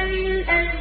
يُتْلَىٰ عَلَيْهِمْ يَخِرُّونَ لِلْأَذْقَانِ سُجَّدًا